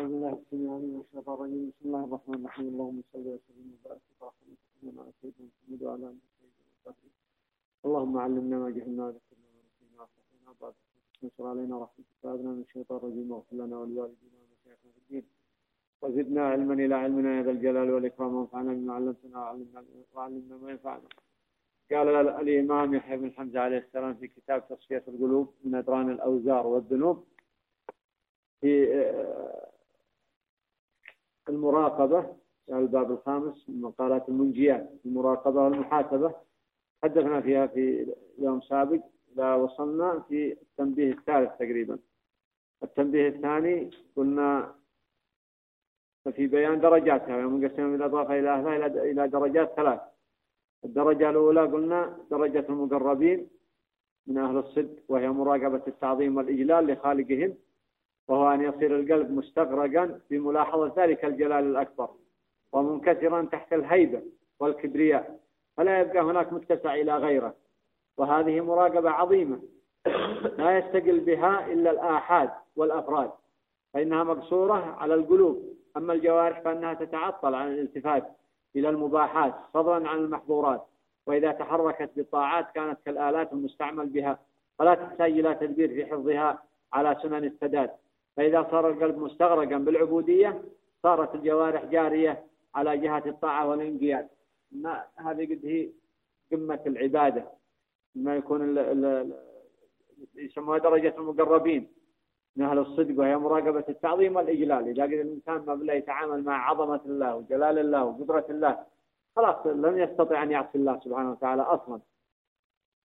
أعوذ السميع العليم من الرجيم بسم الله الرحمن الرحيم اللهم صل وسلم وبارك وعلى على سيدنا محمد وعلى آله وصحبه اللهم علمنا ما جهلنا وذكرنا ما نسينا وأصلحنا نصر علينا رحمتك وأذنا من الشيطان الرجيم. واغفر لنا ولوالدينا ومشايخنا في الدين. وزدنا علما إلى علمنا يا ذا الجلال والإكرام. وانفعنا بما علمتنا وعلمنا ما ينفعنا. قال الإمام يحيى بن حمزة عليه السلام في كتاب تصفية القلوب من أدران الأوزار والذنوب. في المراقبة الباب الخامس من مقالات المنجيات المراقبة والمحاسبة. حدثنا فيها في يوم سابق لا وصلنا في التنبيه الثالث تقريبا. التنبيه الثاني قلنا في بيان درجاتها يوم قسمنا بالإضافة إلى أهلها إلى درجات ثلاث. الدرجة الأولى قلنا درجة المقربين من أهل الصدق وهي مراقبة التعظيم والإجلال لخالقهم. وهو أن يصير القلب مستغرقا في ملاحظة ذلك الجلال الأكبر ومنكسرا تحت الهيبة والكبرياء فلا يبقى هناك متسع إلى غيره. وهذه مراقبة عظيمة لا يستقل بها إلا الآحاد والأفراد فإنها مقصورة على القلوب. أما الجوارح فإنها تتعطل عن الالتفات إلى المباحات فضلا عن المحظورات وإذا تحركت بالطاعات كانت كالآلات المستعمل بها فلا تحتاج إلى تدبير في حفظها على سنن السداد. فإذا صار القلب مستغرقا بالعبودية صارت الجوارح جارية على جهة الطاعة والانقياد. ما هذه قد هي قمة العبادة. ما يكون يسموها درجة المقربين من أهل الصدق وهي مراقبة التعظيم والإجلال. إذا قدر الإنسان ما بالله يتعامل مع عظمة الله وجلال الله وقدرة الله خلاص لن يستطيع أن يعصي الله سبحانه وتعالى أصلا.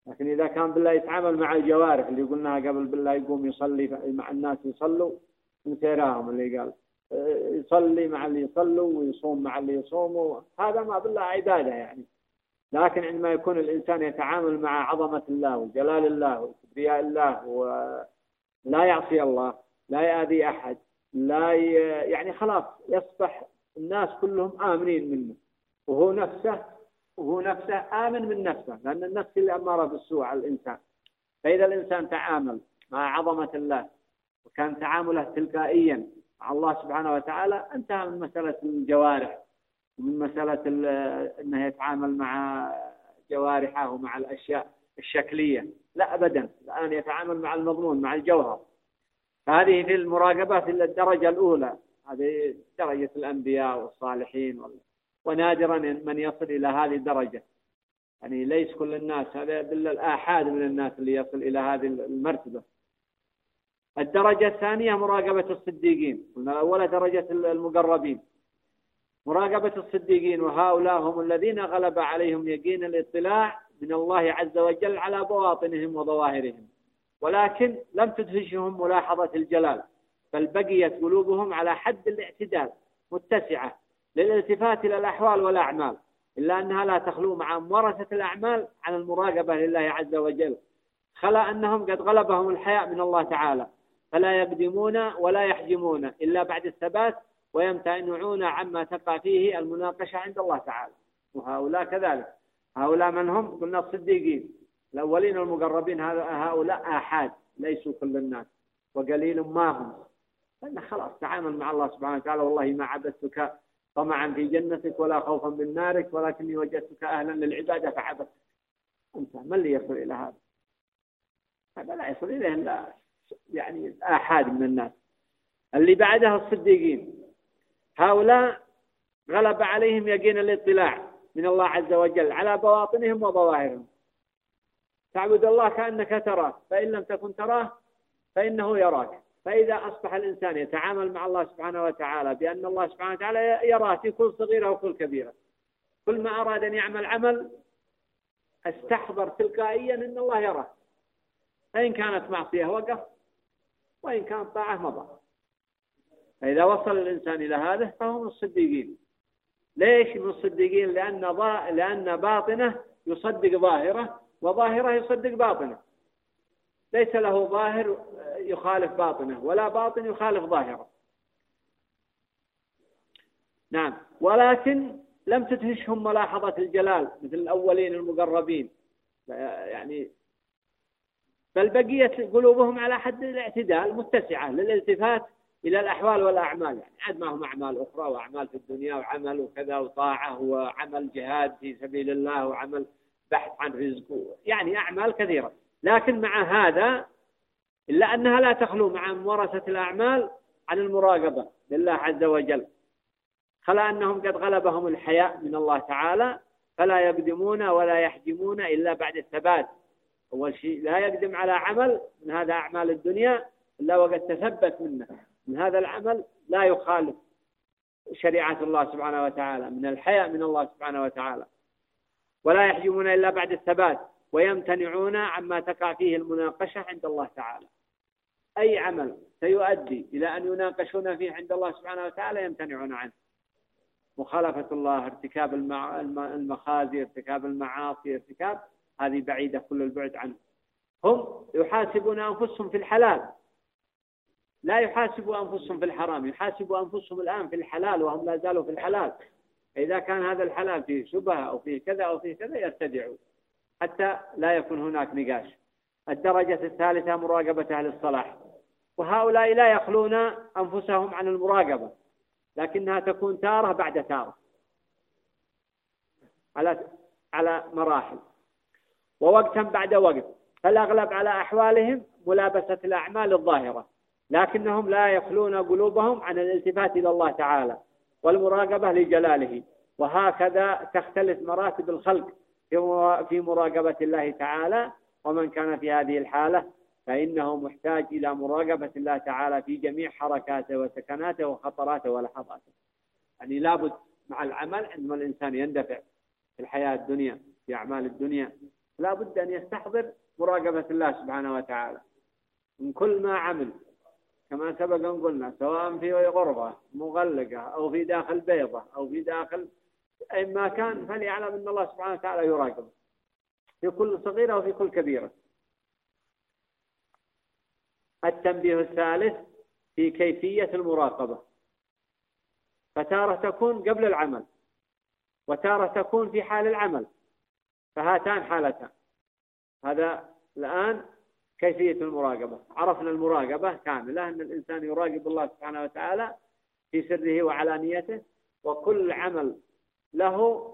لكن إذا كان بالله يتعامل مع الجوارح اللي قلناها قبل بالله يقوم يصلي مع الناس يصلوا من سيراهم اللي قال. يصلي مع اللي يصلوا ويصوم مع اللي يصوموا. هذا ما بالله عبادة يعني. لكن عندما يكون الإنسان يتعامل مع عظمة الله وجلال الله وكبرياء الله ولا يعصي الله لا يأذي أحد لا ي... يعني خلاص يصبح الناس كلهم آمنين منه. وهو نفسه وهو نفسه آمن من نفسه لأن النفس اللي أمارة بالسوء على الإنسان. فإذا الإنسان تعامل مع عظمة الله وكان تعامله تلقائيا مع الله سبحانه وتعالى انتهى من مسألة الجوارح ومن مسألة أنه يتعامل مع جوارحه ومع الأشياء الشكلية. لا أبدا الآن يتعامل مع المضمون مع الجوهر. هذه في المراقبات الدرجة الأولى. هذه درجة الأنبياء والصالحين ونادرا من يصل إلى هذه الدرجة. يعني ليس كل الناس هذا إلا الآحاد من الناس اللي يصل إلى هذه المرتبة. الدرجة الثانية مراقبة الصديقين. قلنا الأولى درجة المقربين. مراقبة الصديقين وهؤلاء هم الذين غلب عليهم يقين الاطلاع من الله عز وجل على بواطنهم وظواهرهم. ولكن لم تدهشهم ملاحظة الجلال بل بقيت قلوبهم على حد الاعتدال متسعة. للالتفات إلى الأحوال والأعمال إلا أنها لا تخلو مع ممارسة الأعمال عن المراقبة لله عز وجل. خلا أنهم قد غلبهم الحياء من الله تعالى. فلا يقدمون ولا يحجمون إلا بعد الثبات ويمتنعون عما تقع فيه المناقشة عند الله تعالى. وهؤلاء كذلك. هؤلاء من هم؟ قلنا الصديقين الأولين المقربين هؤلاء آحاد ليسوا كل الناس وقليل ما هم. فإن خلاص تعامل مع الله سبحانه وتعالى والله ما عبدتك طمعا في جنتك ولا خوفا من نارك ولكني وجدتك أهلا للعبادة فعبدت. أنت ما اللي يصل إلى هذا؟ هذا لا يصل إليه إلا يعني آحاد من الناس. اللي بعدها الصديقين. هؤلاء غلب عليهم يقين الاطلاع من الله عز وجل على بواطنهم وظواهرهم. تعبد الله كأنك تراه فإن لم تكن تراه فإنه يراك. فإذا أصبح الإنسان يتعامل مع الله سبحانه وتعالى بأن الله سبحانه وتعالى يراه في كل صغيرة وكل كبيرة. كل ما أراد أن يعمل عمل أستحضر تلقائيا أن الله يراه. فإن كانت معصية وقف وإن كانت طاعة مضى. فإذا وصل الإنسان إلى هذا فهو من الصديقين. ليش من الصديقين؟ لأن, لأن باطنه يصدق ظاهره وظاهره يصدق باطنه. ليس له ظاهر يخالف باطنه ولا باطن يخالف ظاهره. نعم. ولكن لم تدهشهم ملاحظة الجلال مثل الأولين المقربين. يعني بل بقيت قلوبهم على حد الاعتدال متسعة للالتفات إلى الأحوال والأعمال. يعني عاد ما هم أعمال أخرى وأعمال في الدنيا وعمل وكذا وطاعة وعمل جهاد في سبيل الله وعمل بحث عن رزق يعني أعمال كثيرة. لكن مع هذا إلا أنها لا تخلو مع ورثة الأعمال عن المراقبة لله عز وجل. خلا أنهم قد غلبهم الحياء من الله تعالى فلا يقدمون ولا يحجمون إلا بعد الثبات. أول شيء لا يقدم على عمل من هذا أعمال الدنيا إلا وقد تثبت منه. من هذا العمل لا يخالف شريعة الله سبحانه وتعالى من الحياء من الله سبحانه وتعالى. ولا يحجمون إلا بعد الثبات. ويمتنعون عما تقع فيه المناقشة عند الله تعالى. أي عمل سيؤدي إلى أن يناقشون فيه عند الله سبحانه وتعالى يمتنعون عنه. مخالفة الله ارتكاب المخازي ارتكاب المعاصي ارتكاب هذه بعيدة كل البعد عنه. هم يحاسبون أنفسهم في الحلال. لا يحاسبوا أنفسهم في الحرام يحاسبوا أنفسهم الآن في الحلال وهم لا زالوا في الحلال. إذا كان هذا الحلال فيه شبهة أو فيه كذا أو فيه كذا يرتدعوا حتى لا يكون هناك نقاش. الدرجة الثالثة مراقبة أهل الصلاح. وهؤلاء لا يخلون أنفسهم عن المراقبة لكنها تكون تارة بعد تارة. على على مراحل. ووقتا بعد وقت. فالأغلب على أحوالهم ملابسة الأعمال الظاهرة لكنهم لا يخلون قلوبهم عن الالتفات إلى الله تعالى والمراقبة لجلاله. وهكذا تختلف مراتب الخلق. في مراقبة الله تعالى ومن كان في هذه الحالة فإنه محتاج إلى مراقبة الله تعالى في جميع حركاته وسكناته وخطراته ولحظاته. يعني لابد مع العمل عندما الإنسان يندفع في الحياة الدنيا في أعمال الدنيا. لابد أن يستحضر مراقبة الله سبحانه وتعالى. من كل ما عمل كما سبق أن قلنا سواء في غرفة مغلقة أو في داخل بيضة أو في داخل ما كان فليعلم أن الله سبحانه وتعالى يراقبه. في كل صغيرة وفي كل كبيرة. التنبيه الثالث في كيفية المراقبة. فتارة تكون قبل العمل وتارة تكون في حال العمل فهاتان حالتان. هذا الآن كيفية المراقبة. عرفنا المراقبة كاملة أن الإنسان يراقب الله سبحانه وتعالى في سره وعلانيته وكل عمل له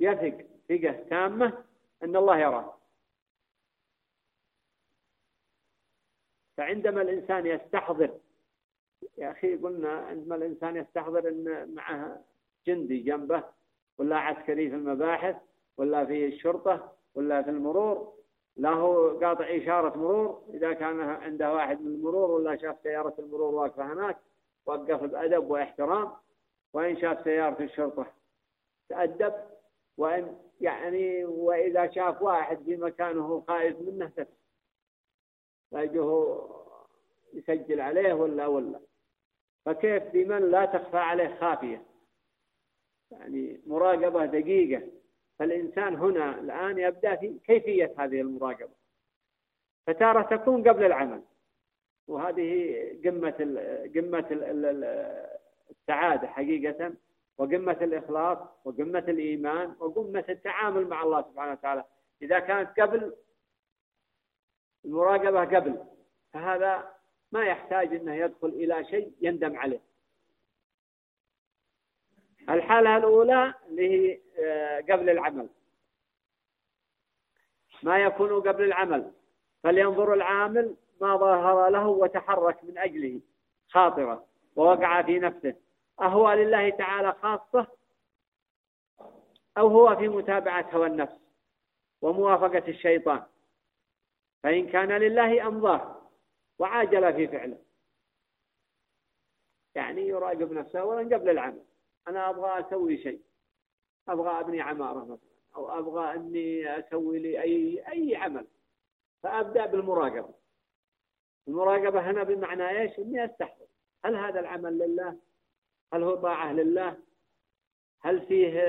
يثق ثقة تامة أن الله يراه. فعندما الإنسان يستحضر يا أخي قلنا عندما الإنسان يستحضر أن معه جندي جنبه ولا عسكري في المباحث ولا في الشرطة ولا في المرور له قاطع إشارة مرور إذا كان عنده واحد من المرور ولا شاف سيارة المرور واقفة هناك وقف بأدب وإحترام وإن شاف سيارة الشرطة تأدب وإن يعني وإذا شاف واحد في مكانه خائف منه تفسد فيجه يسجل عليه ولا ولا. فكيف بمن لا تخفى عليه خافية؟ يعني مراقبة دقيقة. فالإنسان هنا الآن يبدأ في كيفية هذه المراقبة. فتارة تكون قبل العمل. وهذه قمة قمة السعادة حقيقة. وقمة الإخلاص وقمة الإيمان وقمة التعامل مع الله سبحانه وتعالى. إذا كانت قبل المراقبة قبل فهذا ما يحتاج أنه يدخل إلى شيء يندم عليه. الحالة الأولى اللي هي آه، قبل العمل. ما يكون قبل العمل فلينظر العامل ما ظهر له وتحرك من أجله خاطرة ووقع في نفسه. أهو لله تعالى خاصة أو هو في متابعة هوى النفس وموافقة الشيطان. فإن كان لله أمضاه وعاجل في فعله. يعني يراقب نفسه أولا قبل العمل. أنا أبغى أسوي شيء. أبغى أبني عمارة مثلا. أو أبغى أني أسوي لي أي أي عمل. فأبدأ بالمراقبة. المراقبة هنا بمعنى إيش؟ إني أستحضر. هل هذا العمل لله؟ هل هو طاعة لله؟ هل فيه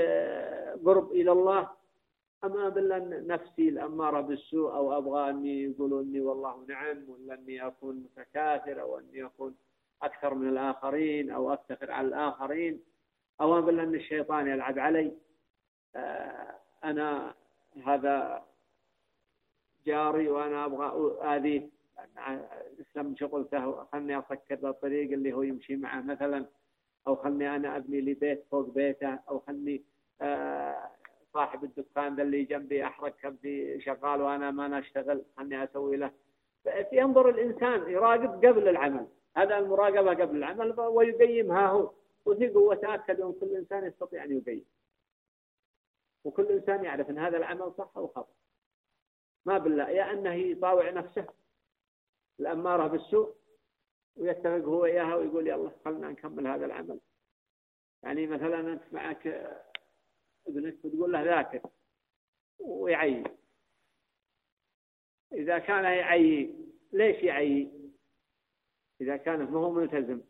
قرب إلى الله؟ أم أبلا نفسي الأمارة بالسوء أو أبغى أني يقولوا أني والله نعم ولا أني أكون متكاثر أو أني أكون أكثر من الآخرين أو أفتخر على الآخرين أو أبلا أن الشيطان يلعب علي آه، أنا هذا جاري وأنا أبغى آذيه اسلم شغلته خلني اسكر الطريق اللي هو يمشي معه مثلا أو خلني أنا أبني لي بيت فوق بيته أو خلني آه، صاحب الدكان اللي جنبي أحرق كبدي شغال وأنا ما اشتغل خلني أسوي له. ينظر الإنسان يراقب قبل العمل. هذا المراقبة قبل العمل ويقيمها هو. وثق وتاكد أن كل إنسان يستطيع أن يقيم. وكل إنسان يعرف أن هذا العمل صح أو خطأ. ما بالله يا أنه يطاوع نفسه. الأمارة بالسوء ويتفق هو إياها ويقول يلا خلنا نكمل هذا العمل. يعني مثلا أنت معك ابنك وتقول له ذاكر ويعي إذا كان يعي ليش يعي إذا كان ما هو ملتزم.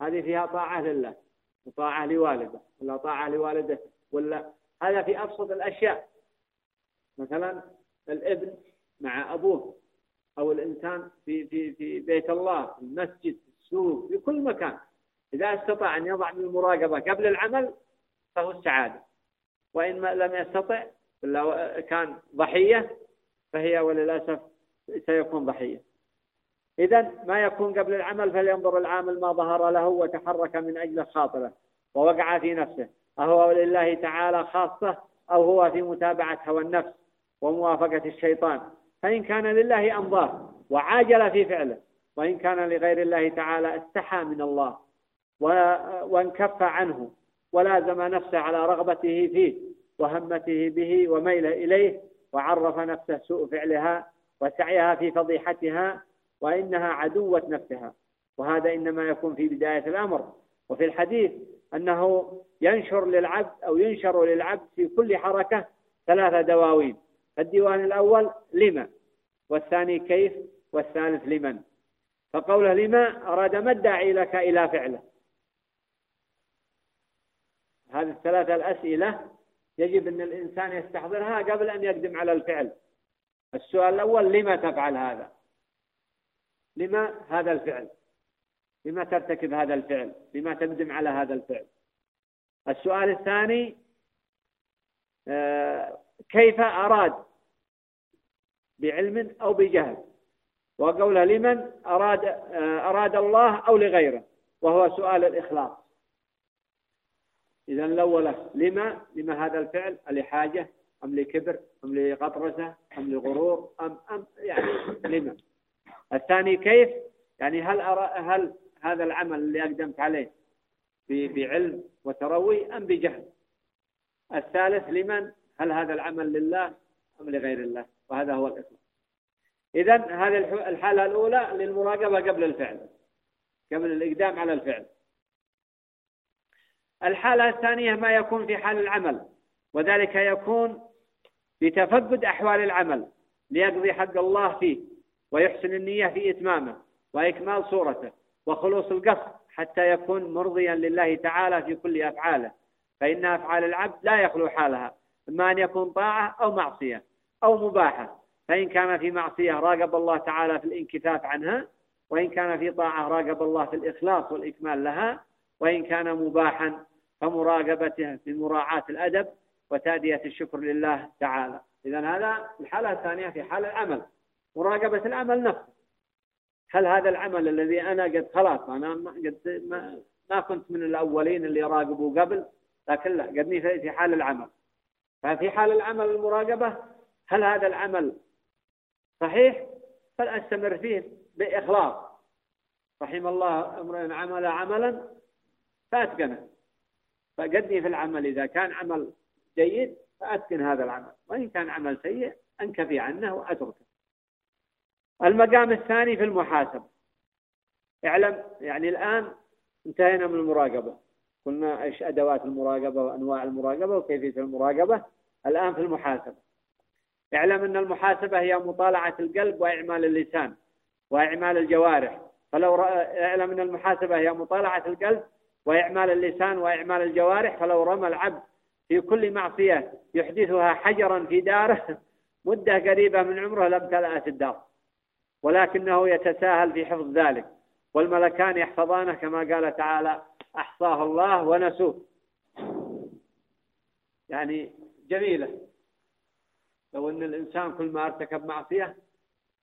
هذه فيها طاعة لله وطاعة لوالده ولا طاعة لوالده ولا. هذا في أبسط الأشياء. مثلا الابن مع أبوه أو الإنسان في في في بيت الله في المسجد في السوق في كل مكان. إذا استطاع أن يضع من المراقبة قبل العمل فهو السعادة وإن لم يستطع كان ضحية فهي وللأسف سيكون ضحية. إذا ما يكون قبل العمل فلينظر العامل ما ظهر له وتحرك من أجل خاطره ووقع في نفسه. أهو لله تعالى خاصة أو هو في متابعة هوى النفس وموافقة الشيطان. فإن كان لله أمضاه وعاجل في فعله وإن كان لغير الله تعالى استحى من الله وانكف عنه ولازم نفسه على رغبته فيه وهمته به وميله إليه وعرف نفسه سوء فعلها وسعيها في فضيحتها وإنها عدوة نفسها. وهذا إنما يكون في بداية الأمر. وفي الحديث أنه ينشر للعبد أو ينشر للعبد في كل حركة ثلاثة دواوين. الديوان الأول لما؟ والثاني كيف والثالث لمن؟ فقوله لما أراد ما الداعي لك إلى فعله. هذه الثلاثة الأسئلة يجب أن الإنسان يستحضرها قبل أن يقدم على الفعل. السؤال الأول لما تفعل هذا؟ لما هذا الفعل؟ لما ترتكب هذا الفعل؟ لما تقدم على هذا الفعل؟ السؤال الثاني آه، كيف أراد بعلم أو بجهل. وقوله لمن أراد آه، أراد الله أو لغيره وهو سؤال الإخلاص. إذا الأول لما؟ لما هذا الفعل؟ لحاجة؟ أم لكبر؟ أم لغطرسة؟ أم لغرور؟ أم أم يعني لما؟ الثاني كيف؟ يعني هل أرى هل هذا العمل اللي أقدمت عليه بعلم وتروي أم بجهل؟ الثالث لمن؟ هل هذا العمل لله أم لغير الله؟ وهذا هو الإخلاص إذا هذه الحالة الأولى للمراقبة قبل الفعل قبل الإقدام على الفعل. الحالة الثانية ما يكون في حال العمل وذلك يكون بتفقد أحوال العمل ليقضي حق الله فيه ويحسن النية في إتمامه وإكمال صورته وخلوص القصد حتى يكون مرضيا لله تعالى في كل أفعاله. فإن أفعال العبد لا يخلو حالها إما أن يكون طاعة أو معصية. أو مباحة. فإن كان في معصية راقب الله تعالى في الانكفاف عنها وإن كان في طاعة راقب الله في الإخلاص والإكمال لها وإن كان مباحا فمراقبته في مراعاة الأدب وتأدية الشكر لله تعالى. إذا هذا الحالة الثانية في حال العمل. مراقبة العمل نفسه. هل هذا العمل الذي أنا قد خلاص أنا قد ما, ما كنت من الأولين اللي يراقبوا قبل لكن لا قدني في حال العمل. ففي حال العمل المراقبة هل هذا العمل صحيح؟ فلأستمر فيه بإخلاص. رحم الله امرئ عمل عملا فأتقنه. فقدني في العمل. إذا كان عمل جيد فأتقن هذا العمل. وإن كان عمل سيء أنكفي عنه وأتركه. المقام الثاني في المحاسبة. اعلم يعني الآن انتهينا من المراقبة. قلنا إيش أدوات المراقبة وأنواع المراقبة وكيفية المراقبة. الآن في المحاسبة. اعلم أن المحاسبة هي مطالعة القلب وإعمال اللسان وإعمال الجوارح. فلو اعلم أن المحاسبة هي مطالعة القلب وإعمال اللسان وإعمال الجوارح فلو رمى العبد في كل معصية يحدثها حجرا في داره مدة قريبة من عمره لامتلأت الدار. ولكنه يتساهل في حفظ ذلك. والملكان يحفظانه كما قال تعالى أحصاه الله ونسوه. يعني جميلة. لو أن الإنسان كل ما ارتكب معصية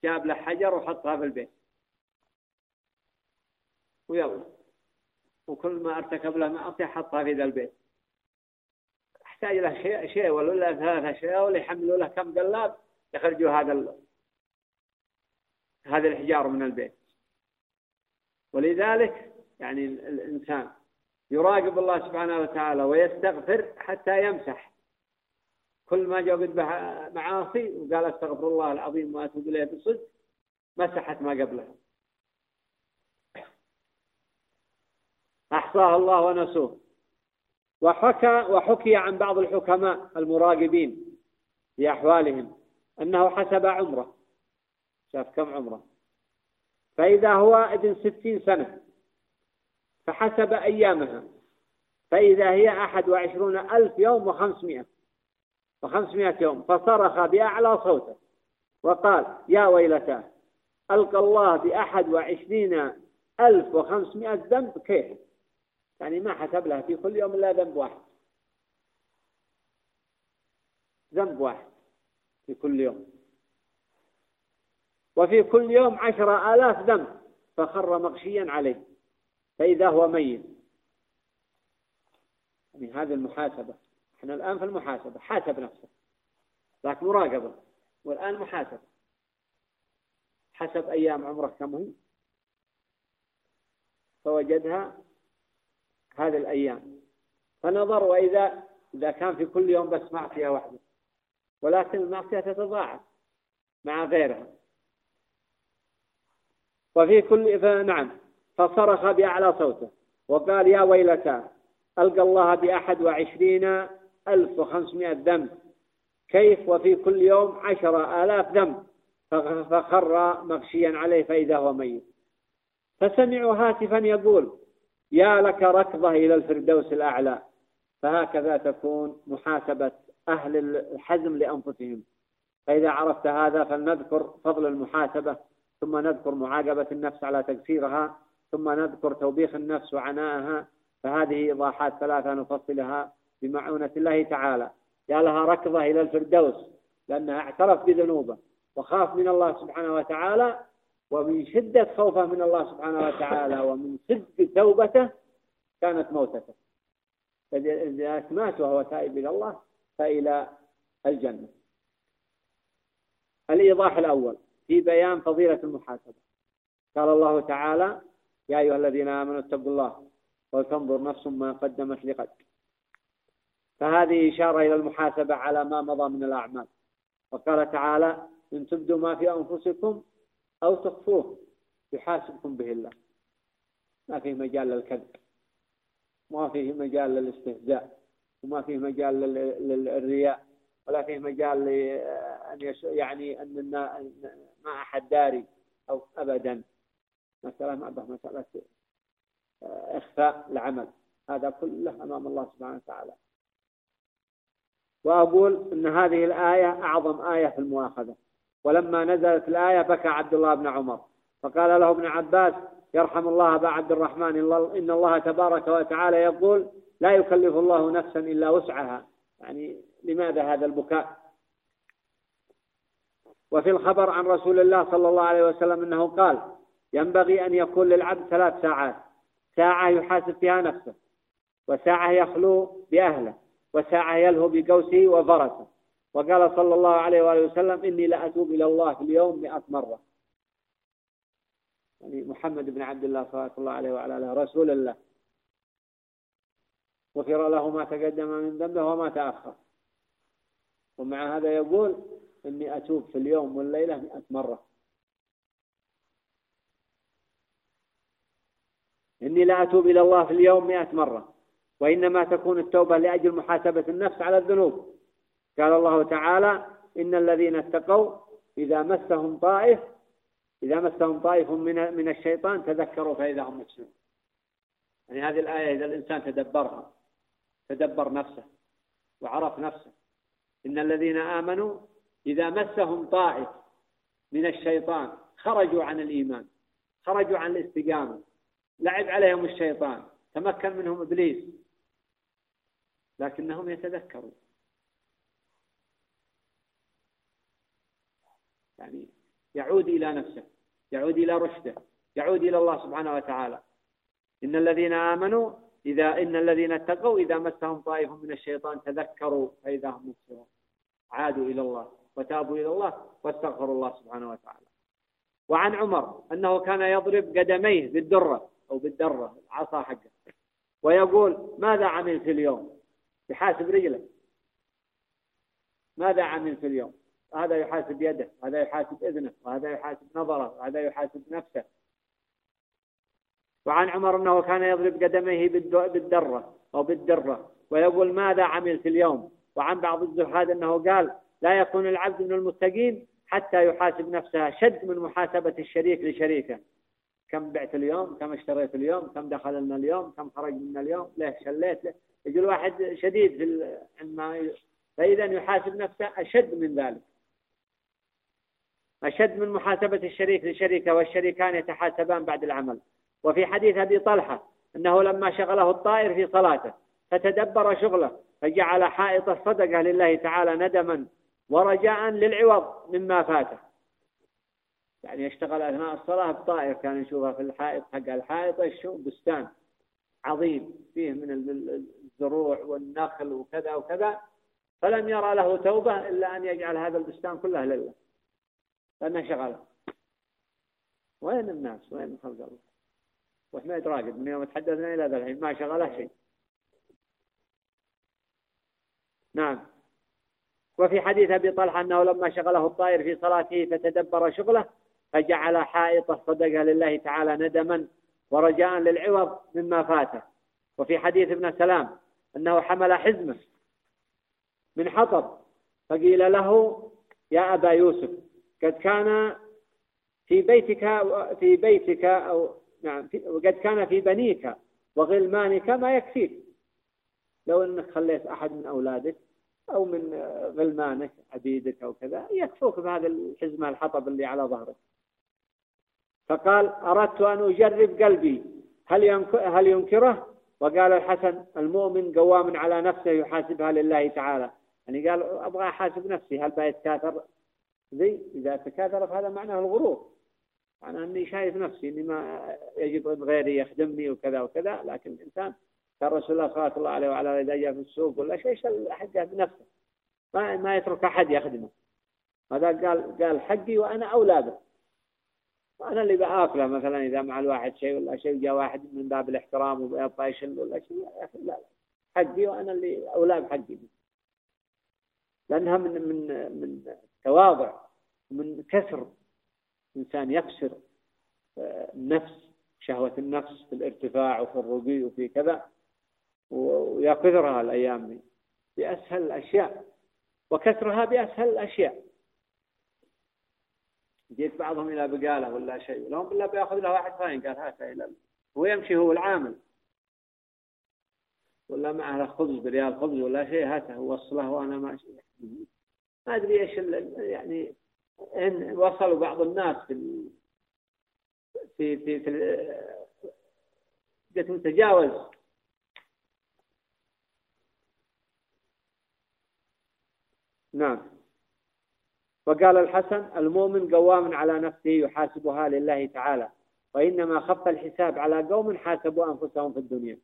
جاب له حجر وحطها في البيت. ويلا. وكل ما ارتكب له معصية حطها في ذا البيت. يحتاج له شيء شيء ولا ثلاثة شيء ولا يحملوا له كم قلاب يخرجوا هذا. هذا الحجار من البيت. ولذلك يعني الإنسان يراقب الله سبحانه وتعالى ويستغفر حتى يمسح. كل ما جاء قد معاصي وقال استغفر الله العظيم واتوب إليه بصدق مسحت ما قبلها احصاها الله ونسوه. وحكى وحكي عن بعض الحكماء المراقبين في أحوالهم أنه حسب عمره. شاف كم عمره؟ فإذا هو ابن ستين سنة فحسب أيامها. فإذا هي أحد وعشرون ألف يوم وخمسمائة. وخمسمائة يوم فصرخ بأعلى صوته وقال يا ويلتاه ألقى الله بأحد وعشرين ألف وخمسمائة ذنب كيف يعني ما حسب لها في كل يوم إلا ذنب واحد. ذنب واحد في كل يوم. وفي كل يوم عشر آلاف ذنب فخر مغشيا عليه فإذا هو ميت. يعني هذه المحاسبة. إحنا الآن في المحاسبة حاسب نفسه. لكن مراقبة والآن محاسبة حسب أيام عمره كم هي؟ فوجدها هذه الأيام. فنظر وإذا إذا كان في كل يوم بس معصية واحدة. ولكن المعصية تتضاعف مع غيرها. وفي كل فنعم فصرخ بأعلى صوته. وقال يا ويلتا ألقى الله بأحد وعشرين ألف وخمسمائة ذنب كيف وفي كل يوم عشر آلاف ذنب فخر مغشيا عليه فإذا هو ميت. فسمعوا هاتفا يقول يا لك ركضة إلى الفردوس الأعلى. فهكذا تكون محاسبة أهل الحزم لأنفسهم. فإذا عرفت هذا فلنذكر فضل المحاسبة ثم نذكر معاقبة النفس على تقصيرها ثم نذكر توبيخ النفس وعناءها. فهذه إيضاحات ثلاثة نفصلها بمعونة الله تعالى. يا لها ركضة إلى الفردوس لأنها اعترف بذنوبه وخاف من الله سبحانه وتعالى ومن شدة خوفه من الله سبحانه وتعالى ومن صدق توبته كانت موتته. فإذا مات وهو تائب إلى الله فإلى الجنة. الإيضاح الأول في بيان فضيلة المحاسبة. قال الله تعالى يا أيها الذين آمنوا اتقوا الله ولتنظر نفس ما قدمت لغد فهذه إشارة إلى المحاسبة على ما مضى من الأعمال. وقال تعالى إن تبدوا ما في أنفسكم أو تخفوه يحاسبكم به الله. ما فيه مجال للكذب ما فيه مجال للاستهزاء وما فيه مجال للرياء ولا فيه مجال لأن يعني أن ما أحد داري أو أبدا. مسألة ما مسألة إخفاء العمل. هذا كله أمام الله سبحانه وتعالى. وأقول أن هذه الآية أعظم آية في المؤاخذة. ولما نزلت الآية بكى عبد الله بن عمر. فقال له ابن عباس يرحم الله أبا عبد الرحمن إن الله تبارك وتعالى يقول لا يكلف الله نفسا إلا وسعها. يعني لماذا هذا البكاء؟ وفي الخبر عن رسول الله صلى الله عليه وسلم أنه قال ينبغي أن يكون للعبد ثلاث ساعات. ساعة يحاسب فيها نفسه وساعة يخلو بأهله. وساعة يلهو بقوسه وفرسه. وقال صلى الله عليه وآله وسلم إني لأتوب إلى الله في اليوم مئة مرة. يعني محمد بن عبد الله صلى الله عليه وعلى آله رسول الله. غفر له ما تقدم من ذنبه وما تأخر. ومع هذا يقول إني أتوب في اليوم والليلة مئة مرة. إني لا أتوب إلى الله في اليوم مئة مرة. وإنما تكون التوبة لأجل محاسبة النفس على الذنوب. قال الله تعالى إن الذين اتقوا إذا مسهم طائف إذا مسهم طائف من من الشيطان تذكروا فإذا هم مبصرون يعني هذه الآية إذا الإنسان تدبرها تدبر نفسه وعرف نفسه. إن الذين آمنوا إذا مسهم طائف من الشيطان خرجوا عن الإيمان خرجوا عن الاستقامة لعب عليهم الشيطان تمكن منهم إبليس لكنهم يتذكرون. يعني يعود إلى نفسه يعود إلى رشده يعود إلى الله سبحانه وتعالى. إن الذين آمنوا إذا إن الذين اتقوا إذا مسهم طائف من الشيطان تذكروا فإذا هم مبصرون. عادوا إلى الله وتابوا إلى الله واستغفروا الله سبحانه وتعالى. وعن عمر أنه كان يضرب قدميه بالدرة أو بالدرة العصا حقه ويقول ماذا عملت اليوم؟ يحاسب رجله. ماذا عملت اليوم؟ هذا يحاسب يده هذا يحاسب إذنه وهذا يحاسب نظره وهذا يحاسب نفسه. وعن عمر أنه كان يضرب قدميه بالدرة أو بالدرة. ويقول ماذا عملت اليوم؟ وعن بعض الزهاد أنه قال لا يكون العبد من المتقين حتى يحاسب نفسه شد من محاسبة الشريك لشريكه. كم بعت اليوم؟ كم اشتريت اليوم؟ كم دخل لنا اليوم؟ كم خرج لنا اليوم؟ ليه شليت؟ له يجي الواحد شديد في عندما فإذا يحاسب نفسه أشد من ذلك. أشد من محاسبة الشريك لشريكة والشريكان يتحاسبان بعد العمل. وفي حديث أبي طلحة أنه لما شغله الطائر في صلاته فتدبر شغله فجعل حائط الصدقة لله تعالى ندما ورجاء للعوض مما فاته. يعني يشتغل أثناء الصلاة بطائر كان يشوفها في الحائط حق الحائط الشو بستان. عظيم فيه من الزروع والنخل وكذا وكذا فلم يرى له توبة إلا أن يجعل هذا البستان كله لله لأنه شغله وين الناس؟ وين خلق الله؟ وإحنا يتراقب. من يوم تحدثنا إلى ذا الحين ما شغله شيء. نعم. وفي حديث أبي طلحة أنه لما شغله الطائر في صلاته فتدبر شغله فجعل حائط الصدقة لله تعالى ندما. ورجاء للعوض مما فاته وفي حديث ابن سلام أنه حمل حزمه من حطب فقيل له يا أبا يوسف قد كان في بيتك في بيتك أو نعم وقد كان في بنيك وغلمانك ما يكفيك. لو أنك خليت أحد من أولادك أو من غلمانك عبيدك أو كذا يكفوك بهذا الحزمة الحطب اللي على ظهرك. فقال أردت أن أجرب قلبي. هل هل ينكره؟ وقال الحسن المؤمن قوام على نفسه يحاسبها لله تعالى. يعني قال أبغى أحاسب نفسي هل بيتكاثر ذي إذا تكاثر فهذا معناه الغرور. معناه أني شايف نفسي أني ما يجب أن غيري يخدمني وكذا وكذا لكن الإنسان كان رسول الله صلى الله عليه وعلى إذا جاء في السوق ولا شيء يشغل أحد بنفسه ما ما يترك أحد يخدمه. هذا قال؟ قال حقي وأنا أولى به. وأنا اللي بآكله مثلا إذا مع الواحد شيء ولا شيء جاء واحد من باب الاحترام ويبقى يشل ولا شيء يا أخي لا حقي وأنا اللي أولى بحقي لأنها من من من تواضع من كسر. إنسان يكسر النفس آه، شهوة النفس في الارتفاع وفي الرقي وفي كذا ويقذرها الأيام دي بأسهل الأشياء وكسرها بأسهل الأشياء. جيت بعضهم إلى بقالة ولا شيء لهم بالله بيأخذ له واحد ثاني قال هات إلى هو يمشي هو العامل. ولا معه خبز بريال خبز ولا شيء هاته وصله وأنا ماشي ما أدري إيش يعني إن وصلوا بعض الناس في في في, في تتجاوز نعم. وقال الحسن المؤمن قوام على نفسه يحاسبها لله تعالى وإنما خف الحساب على قوم حاسبوا أنفسهم في الدنيا.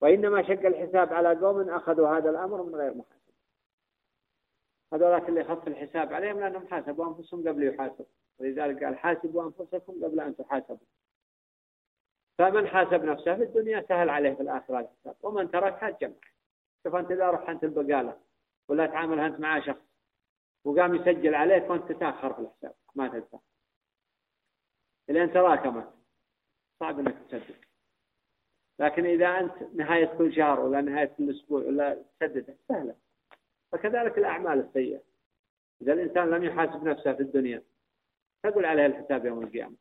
وإنما شق الحساب على قوم أخذوا هذا الأمر من غير محاسبة. هذولاك اللي خف الحساب عليهم لأنهم حاسبوا أنفسهم قبل يحاسبوا ولذلك قال حاسبوا أنفسكم قبل أن تحاسبوا. فمن حاسب نفسه في الدنيا سهل عليه في الآخرة الحساب. ومن تركها جمع. شوف أنت إذا رحت البقالة ولا تعامل أنت مع شخص وقام يسجل عليك وأنت تتأخر في الحساب ما تدفع. لأن تراكمت صعب أنك تسدد لكن إذا أنت نهاية كل شهر ولا نهاية كل أسبوع ولا تسدد سهلة. فكذلك الأعمال السيئة. إذا الإنسان لم يحاسب نفسه في الدنيا تقول عليه الحساب يوم القيامة.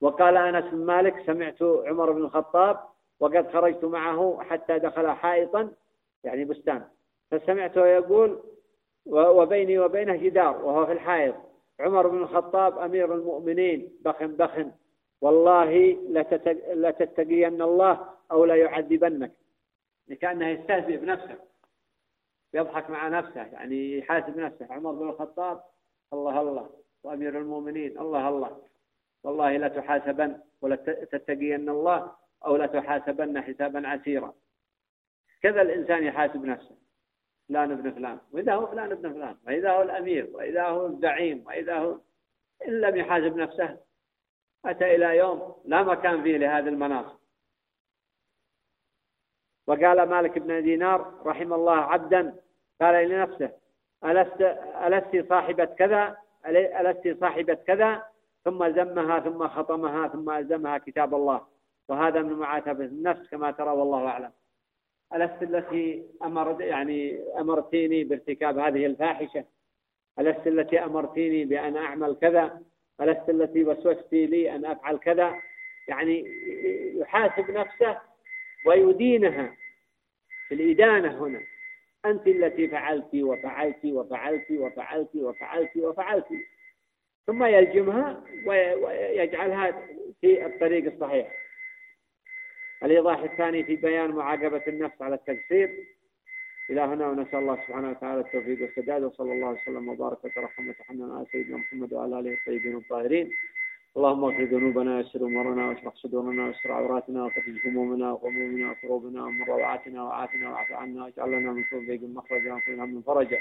وقال أنس بن مالك سمعت عمر بن الخطاب وقد خرجت معه حتى دخل حائطا يعني بستان. فسمعته يقول وبيني وبينه جدار وهو في الحائط. عمر بن الخطاب أمير المؤمنين بخ بخ والله لتتقين الله أو لا يعذبنك كأنه يستهزئ بنفسه. يضحك مع نفسه يعني يحاسب نفسه. عمر بن الخطاب الله الله. وأمير المؤمنين الله الله. والله لا تحاسبن ولا تتقين الله أو لا تحاسبن حسابا عسيرا. كذا الإنسان يحاسب نفسه. فلان ابن فلان وإذا هو فلان ابن فلان وإذا هو الأمير وإذا هو الزعيم وإذا هو إن لم يحاسب نفسه. أتى إلى يوم لا مكان فيه لهذه المناصب. وقال مالك بن دينار رحم الله عبدا قال لنفسه ألست, ألست صاحبة كذا؟ ألست صاحبة كذا؟ ثم زمها ثم خطمها ثم ألزمها كتاب الله. وهذا من معاتبة النفس كما ترى والله أعلم. ألست التي أمر يعني أمرتيني بارتكاب هذه الفاحشة؟ ألست التي أمرتيني بأن أعمل كذا؟ ألست التي وسوستي لي أن أفعل كذا؟ يعني يحاسب نفسه ويدينها. في الإدانة هنا. أنت التي فعلت وفعلت وفعلت وفعلت وفعلت وفعلت ثم يلجمها ويجعلها في الطريق الصحيح. الإيضاح الثاني في بيان معاقبة النفس على التقصير إلى هنا ونسأل الله سبحانه وتعالى التوفيق والسداد وصلى الله وسلم وبارك وترحم وتحنن على سيدنا محمد وعلى آله الطيبين الطاهرين. اللهم اغفر ذنوبنا ويسر أمورنا واشرح صدورنا واستر عوراتنا وفرج همومنا وغمومنا وكروبنا ومن روعاتنا وعافنا واعف عنا واجعل لنا من كل ضيق مخرجا ومن هم فرجا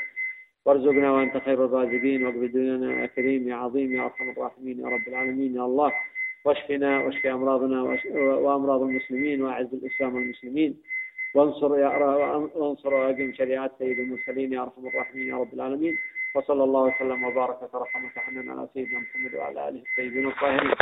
وارزقنا وأنت خير الرازقين. واقبل ديننا يا كريم يا عظيم يا أرحم الراحمين يا رب العالمين. يا الله واشفنا واشف أمراضنا وأمراض المسلمين وأعز الإسلام والمسلمين. وانصر يا وانصر واقم شريعة سيد المرسلين يا أرحم الراحمين يا رب العالمين. وصلى الله وسلم وبارك وترحم وتحنن على سيدنا محمد وعلى آله الطيبين الطاهرين.